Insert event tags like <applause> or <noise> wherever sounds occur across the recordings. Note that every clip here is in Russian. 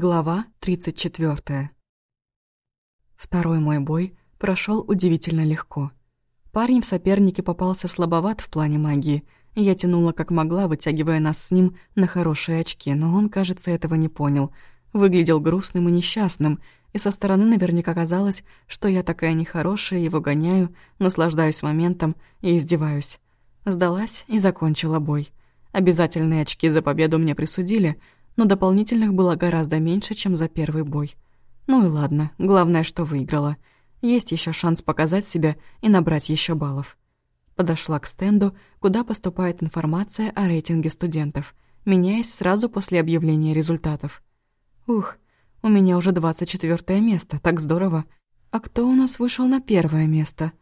Глава 34. Второй мой бой прошел удивительно легко. Парень в сопернике попался слабоват в плане магии. Я тянула как могла, вытягивая нас с ним на хорошие очки, но он, кажется, этого не понял. Выглядел грустным и несчастным, и со стороны наверняка казалось, что я такая нехорошая, его гоняю, наслаждаюсь моментом и издеваюсь. Сдалась и закончила бой. Обязательные очки за победу мне присудили — но дополнительных было гораздо меньше, чем за первый бой. Ну и ладно, главное, что выиграла. Есть еще шанс показать себя и набрать еще баллов. Подошла к стенду, куда поступает информация о рейтинге студентов, меняясь сразу после объявления результатов. Ух, у меня уже 24 место, так здорово. А кто у нас вышел на первое место?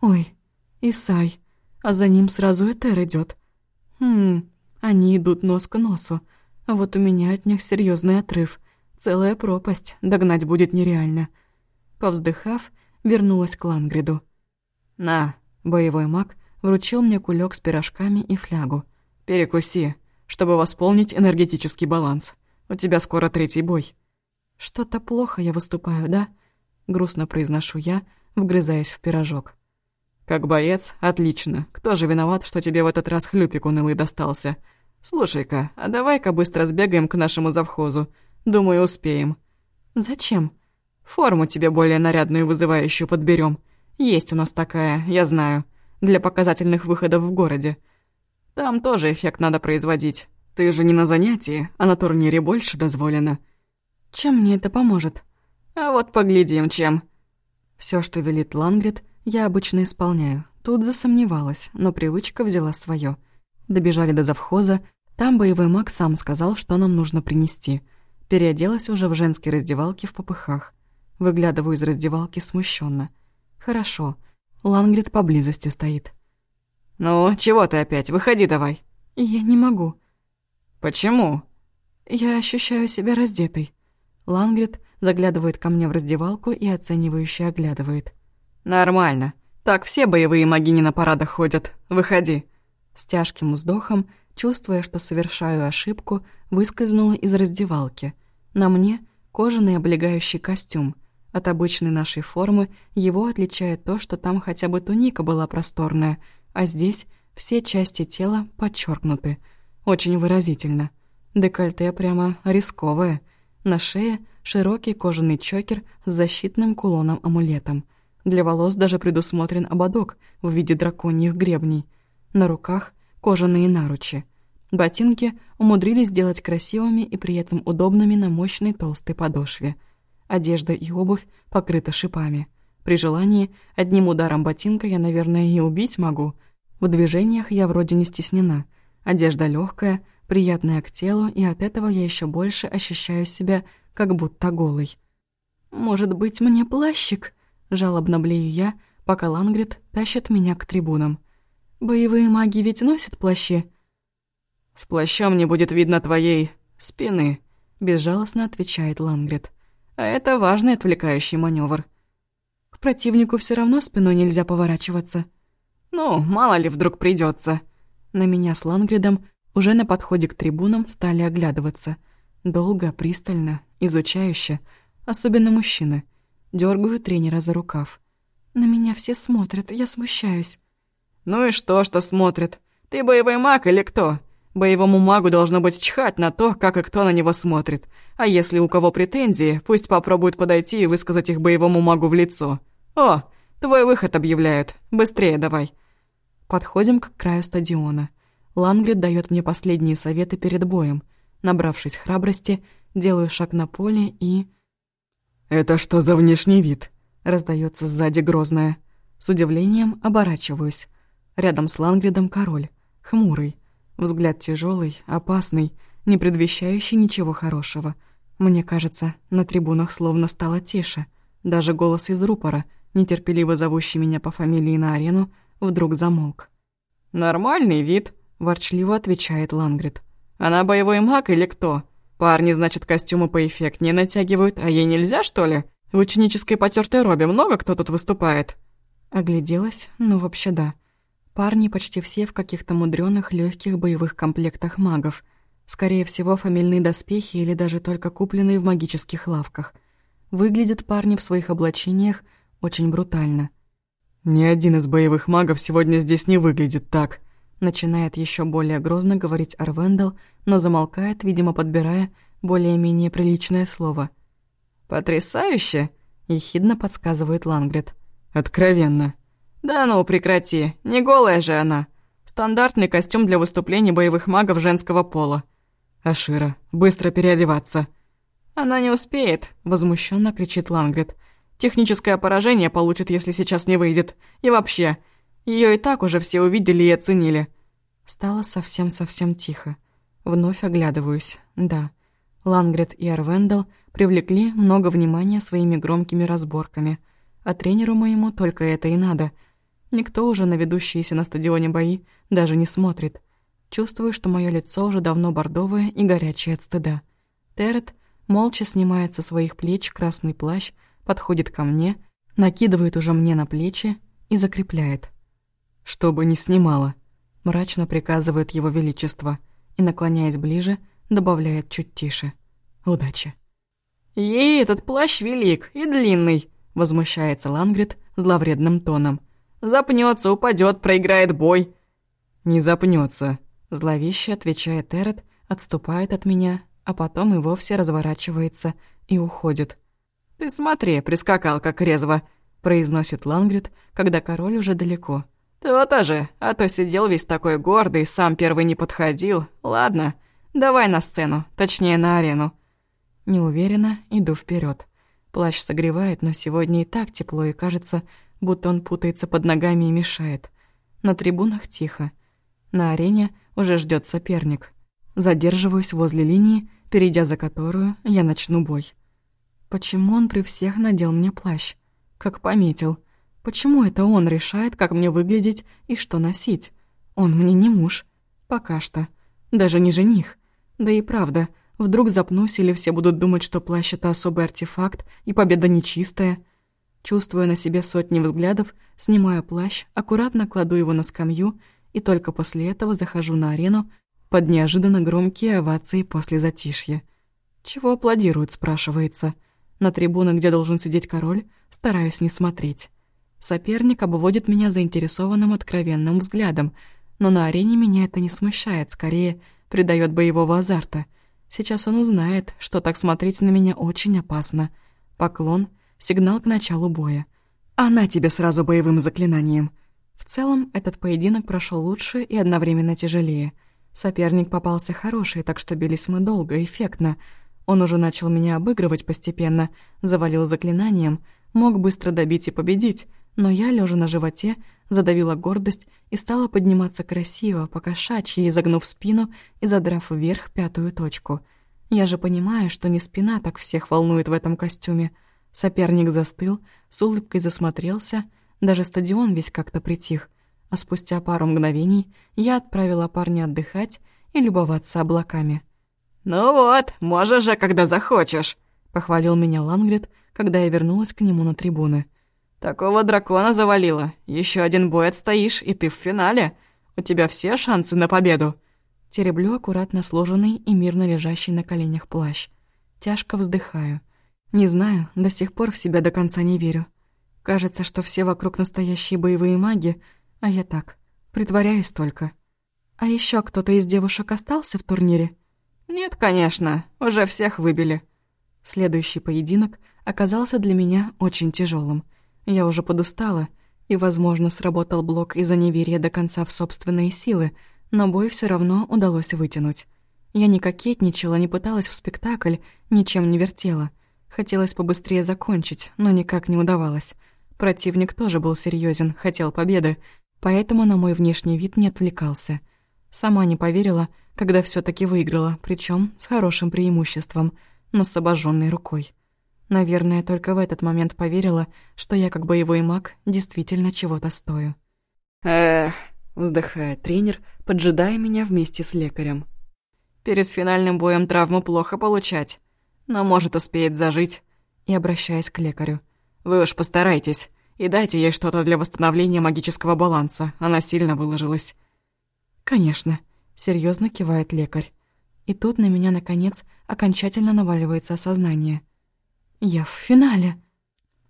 Ой, Исай, а за ним сразу Этер идет. Хм, они идут нос к носу. А вот у меня от них серьезный отрыв. Целая пропасть, догнать будет нереально. Повздыхав, вернулась к Лангриду. «На!» — боевой маг вручил мне кулек с пирожками и флягу. «Перекуси, чтобы восполнить энергетический баланс. У тебя скоро третий бой». «Что-то плохо я выступаю, да?» — грустно произношу я, вгрызаясь в пирожок. «Как боец, отлично. Кто же виноват, что тебе в этот раз хлюпик унылый достался?» «Слушай-ка, а давай-ка быстро сбегаем к нашему завхозу. Думаю, успеем». «Зачем?» «Форму тебе более нарядную и вызывающую подберем. Есть у нас такая, я знаю, для показательных выходов в городе. Там тоже эффект надо производить. Ты же не на занятии, а на турнире больше дозволено». «Чем мне это поможет?» «А вот поглядим, чем». Все, что велит Лангрид, я обычно исполняю. Тут засомневалась, но привычка взяла свое. Добежали до завхоза, там боевой маг сам сказал, что нам нужно принести. Переоделась уже в женской раздевалке в попыхах. Выглядываю из раздевалки смущенно. Хорошо. Лангрид поблизости стоит. «Ну, чего ты опять? Выходи давай». «Я не могу». «Почему?» «Я ощущаю себя раздетой». Лангрид заглядывает ко мне в раздевалку и оценивающе оглядывает. «Нормально. Так все боевые магини на парадах ходят. Выходи». С тяжким вздохом чувствуя, что совершаю ошибку, выскользнула из раздевалки. На мне кожаный облегающий костюм. От обычной нашей формы его отличает то, что там хотя бы туника была просторная, а здесь все части тела подчеркнуты. Очень выразительно. Декольте прямо рисковое. На шее широкий кожаный чокер с защитным кулоном-амулетом. Для волос даже предусмотрен ободок в виде драконьих гребней. На руках кожаные наручи. Ботинки умудрились сделать красивыми и при этом удобными на мощной толстой подошве. Одежда и обувь покрыты шипами. При желании, одним ударом ботинка я, наверное, и убить могу. В движениях я вроде не стеснена. Одежда легкая, приятная к телу, и от этого я еще больше ощущаю себя как будто голой. «Может быть, мне плащик?» – жалобно блею я, пока Лангрид тащит меня к трибунам. Боевые маги ведь носят плащи?» «С плащом не будет видно твоей спины», — безжалостно отвечает Лангрид. «А это важный отвлекающий маневр. К противнику все равно спиной нельзя поворачиваться. Ну, мало ли вдруг придется. На меня с Лангридом уже на подходе к трибунам стали оглядываться. Долго, пристально, изучающе. Особенно мужчины. Дёргаю тренера за рукав. На меня все смотрят, я смущаюсь. «Ну и что, что смотрит? Ты боевой маг или кто? Боевому магу должно быть чхать на то, как и кто на него смотрит. А если у кого претензии, пусть попробуют подойти и высказать их боевому магу в лицо. О, твой выход объявляют. Быстрее давай». Подходим к краю стадиона. Лангрид дает мне последние советы перед боем. Набравшись храбрости, делаю шаг на поле и... «Это что за внешний вид?» Раздается сзади грозное. С удивлением оборачиваюсь. Рядом с Лангридом король, хмурый, взгляд тяжелый, опасный, не предвещающий ничего хорошего. Мне кажется, на трибунах словно стало тише. Даже голос из рупора, нетерпеливо зовущий меня по фамилии на арену, вдруг замолк. «Нормальный вид», — ворчливо отвечает Лангрид. «Она боевой маг или кто? Парни, значит, костюмы поэффектнее натягивают, а ей нельзя, что ли? В ученической потертой робе много кто тут выступает?» Огляделась, ну вообще да. Парни почти все в каких-то мудрёных легких боевых комплектах магов. Скорее всего, фамильные доспехи или даже только купленные в магических лавках. Выглядят парни в своих облачениях очень брутально. «Ни один из боевых магов сегодня здесь не выглядит так», начинает еще более грозно говорить Арвендел, но замолкает, видимо, подбирая более-менее приличное слово. «Потрясающе!» — ехидно подсказывает Лангрид. «Откровенно». «Да ну, прекрати, не голая же она. Стандартный костюм для выступлений боевых магов женского пола». «Ашира, быстро переодеваться». «Она не успеет», — возмущенно кричит Лангрид. «Техническое поражение получит, если сейчас не выйдет. И вообще, ее и так уже все увидели и оценили». Стало совсем-совсем тихо. Вновь оглядываюсь. Да, Лангрид и Арвендел привлекли много внимания своими громкими разборками. А тренеру моему только это и надо. Никто уже на ведущиеся на стадионе бои даже не смотрит. Чувствую, что мое лицо уже давно бордовое и горячее от стыда. Терет молча снимает со своих плеч красный плащ, подходит ко мне, накидывает уже мне на плечи и закрепляет. «Чтобы не снимала», — мрачно приказывает его величество и, наклоняясь ближе, добавляет чуть тише. «Удачи». «Ей этот плащ велик и длинный», — возмущается Лангрид зловредным тоном. «Запнется, упадет, проиграет бой». «Не запнется, Зловеще отвечает Эрет, отступает от меня, а потом и вовсе разворачивается и уходит. «Ты смотри, прискакал как резво», — произносит Лангрид, когда король уже далеко. «То-то же, а то сидел весь такой гордый, сам первый не подходил. Ладно, давай на сцену, точнее на арену». Неуверенно иду вперед. Плащ согревает, но сегодня и так тепло, и кажется, будто он путается под ногами и мешает. На трибунах тихо. На арене уже ждет соперник. Задерживаюсь возле линии, перейдя за которую я начну бой. Почему он при всех надел мне плащ? Как пометил. Почему это он решает, как мне выглядеть и что носить? Он мне не муж. Пока что. Даже не жених. Да и правда, вдруг запнусь или все будут думать, что плащ — это особый артефакт и победа нечистая. Чувствуя на себе сотни взглядов, снимаю плащ, аккуратно кладу его на скамью — и только после этого захожу на арену под неожиданно громкие овации после затишья. Чего аплодируют, спрашивается. На трибуны, где должен сидеть король, стараюсь не смотреть. Соперник обводит меня заинтересованным откровенным взглядом, но на арене меня это не смущает, скорее придает боевого азарта. Сейчас он узнает, что так смотреть на меня очень опасно. Поклон — сигнал к началу боя. Она тебе сразу боевым заклинанием — в целом, этот поединок прошел лучше и одновременно тяжелее. Соперник попался хороший, так что бились мы долго, эффектно. Он уже начал меня обыгрывать постепенно, завалил заклинанием, мог быстро добить и победить, но я, лежа на животе, задавила гордость и стала подниматься красиво, покошачьи, изогнув спину и задрав вверх пятую точку. Я же понимаю, что не спина так всех волнует в этом костюме. Соперник застыл, с улыбкой засмотрелся — даже стадион весь как-то притих, а спустя пару мгновений я отправила парня отдыхать и любоваться облаками. «Ну вот, можешь же, когда захочешь», — похвалил меня Лангрид, когда я вернулась к нему на трибуны. «Такого дракона завалило. Еще один бой отстоишь, и ты в финале. У тебя все шансы на победу». Тереблю аккуратно сложенный и мирно лежащий на коленях плащ. Тяжко вздыхаю. Не знаю, до сих пор в себя до конца не верю. Кажется, что все вокруг настоящие боевые маги, а я так, притворяюсь только. А еще кто-то из девушек остался в турнире? Нет, конечно, уже всех выбили. Следующий поединок оказался для меня очень тяжелым. Я уже подустала, и, возможно, сработал блок из-за неверия до конца в собственные силы, но бой все равно удалось вытянуть. Я не кокетничала, не пыталась в спектакль, ничем не вертела. Хотелось побыстрее закончить, но никак не удавалось. Противник тоже был серьезен, хотел победы, поэтому на мой внешний вид не отвлекался. Сама не поверила, когда все таки выиграла, причем с хорошим преимуществом, но с обожженной рукой. Наверное, только в этот момент поверила, что я, как боевой маг, действительно чего-то стою. «Эх», — вздыхает тренер, поджидая меня вместе с лекарем. «Перед финальным боем травму плохо получать, но, может, успеет зажить». И обращаясь к лекарю. Вы уж постарайтесь и дайте ей что-то для восстановления магического баланса. Она сильно выложилась». «Конечно», — серьезно кивает лекарь. И тут на меня, наконец, окончательно наваливается осознание. Я в финале.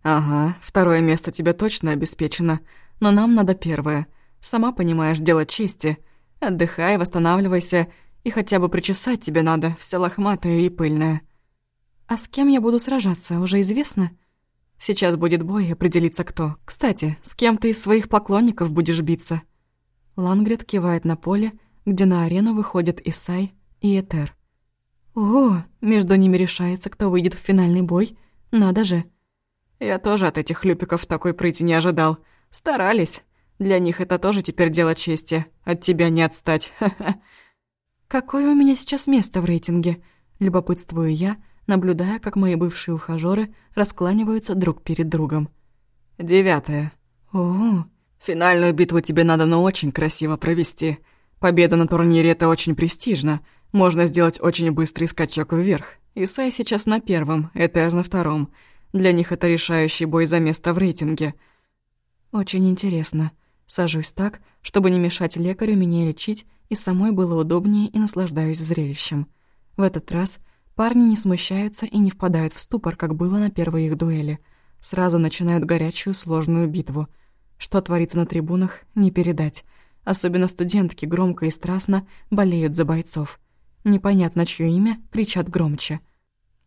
Ага, второе место тебе точно обеспечено, но нам надо первое. Сама понимаешь, дело чести. Отдыхай, восстанавливайся, и хотя бы причесать тебе надо, вся лохматая и пыльная. А с кем я буду сражаться, уже известно? Сейчас будет бой, определиться кто. Кстати, с кем ты из своих поклонников будешь биться?» Лангрид кивает на поле, где на арену выходят Исай и Этер. «О, между ними решается, кто выйдет в финальный бой. Надо же!» «Я тоже от этих хлюпиков такой прыти не ожидал. Старались. Для них это тоже теперь дело чести. От тебя не отстать. <laughs> Ха-ха». «Какое у меня сейчас место в рейтинге?» Любопытствую я, наблюдая, как мои бывшие ухажёры раскланиваются друг перед другом. «Девятое. О, финальную битву тебе надо, но очень красиво провести. Победа на турнире — это очень престижно. Можно сделать очень быстрый скачок вверх. Исай сейчас на первом, Этер на втором. Для них это решающий бой за место в рейтинге». «Очень интересно. Сажусь так, чтобы не мешать лекарю меня лечить, и самой было удобнее и наслаждаюсь зрелищем. В этот раз Парни не смущаются и не впадают в ступор, как было на первой их дуэли. Сразу начинают горячую сложную битву. Что творится на трибунах, не передать. Особенно студентки громко и страстно болеют за бойцов. Непонятно, чье имя, кричат громче.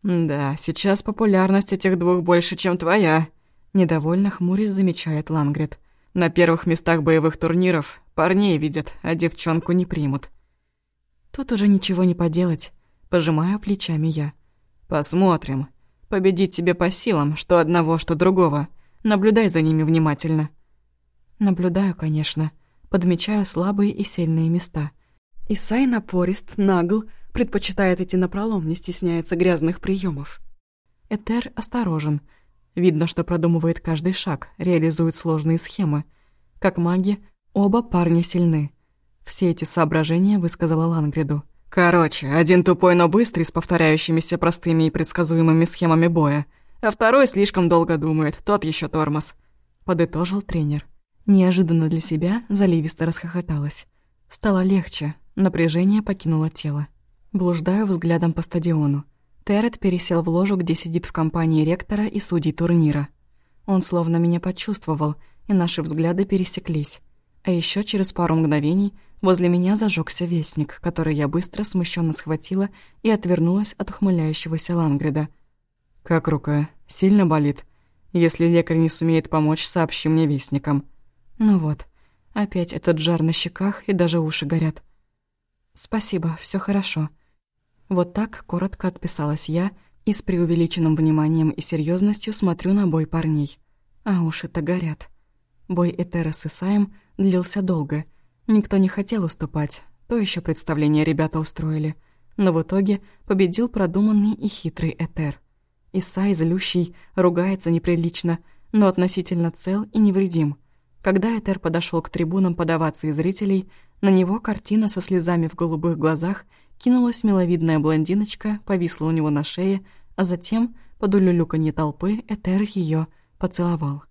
«Да, сейчас популярность этих двух больше, чем твоя», — недовольно хмурясь замечает Лангрид. «На первых местах боевых турниров парней видят, а девчонку не примут». Тут уже ничего не поделать. Пожимаю плечами я. «Посмотрим. Победить тебе по силам, что одного, что другого. Наблюдай за ними внимательно». Наблюдаю, конечно. Подмечаю слабые и сильные места. Исай напорист, нагл, предпочитает идти напролом, не стесняется грязных приемов. Этер осторожен. Видно, что продумывает каждый шаг, реализует сложные схемы. Как маги, оба парня сильны. Все эти соображения высказала Лангриду. Короче, один тупой, но быстрый, с повторяющимися простыми и предсказуемыми схемами боя, а второй слишком долго думает, тот еще тормоз. Подытожил тренер. Неожиданно для себя заливисто расхохоталась. Стало легче, напряжение покинуло тело. Блуждаю взглядом по стадиону. Террет пересел в ложу, где сидит в компании ректора и судей турнира. Он словно меня почувствовал, и наши взгляды пересеклись. А еще через пару мгновений возле меня зажегся вестник, который я быстро смущенно схватила и отвернулась от ухмыляющегося Лангрида. «Как рука? Сильно болит? Если лекарь не сумеет помочь, сообщи мне вестником». Ну вот, опять этот жар на щеках и даже уши горят. «Спасибо, все хорошо». Вот так коротко отписалась я и с преувеличенным вниманием и серьезностью смотрю на бой парней. А уши-то горят. Бой Этера с Исаем длился долго. Никто не хотел уступать, то еще представление ребята устроили. Но в итоге победил продуманный и хитрый Этер. Исай, злющий, ругается неприлично, но относительно цел и невредим. Когда Этер подошел к трибунам подаваться и зрителей, на него картина со слезами в голубых глазах кинулась миловидная блондиночка, повисла у него на шее, а затем, под улюлюканье толпы, Этер ее поцеловал.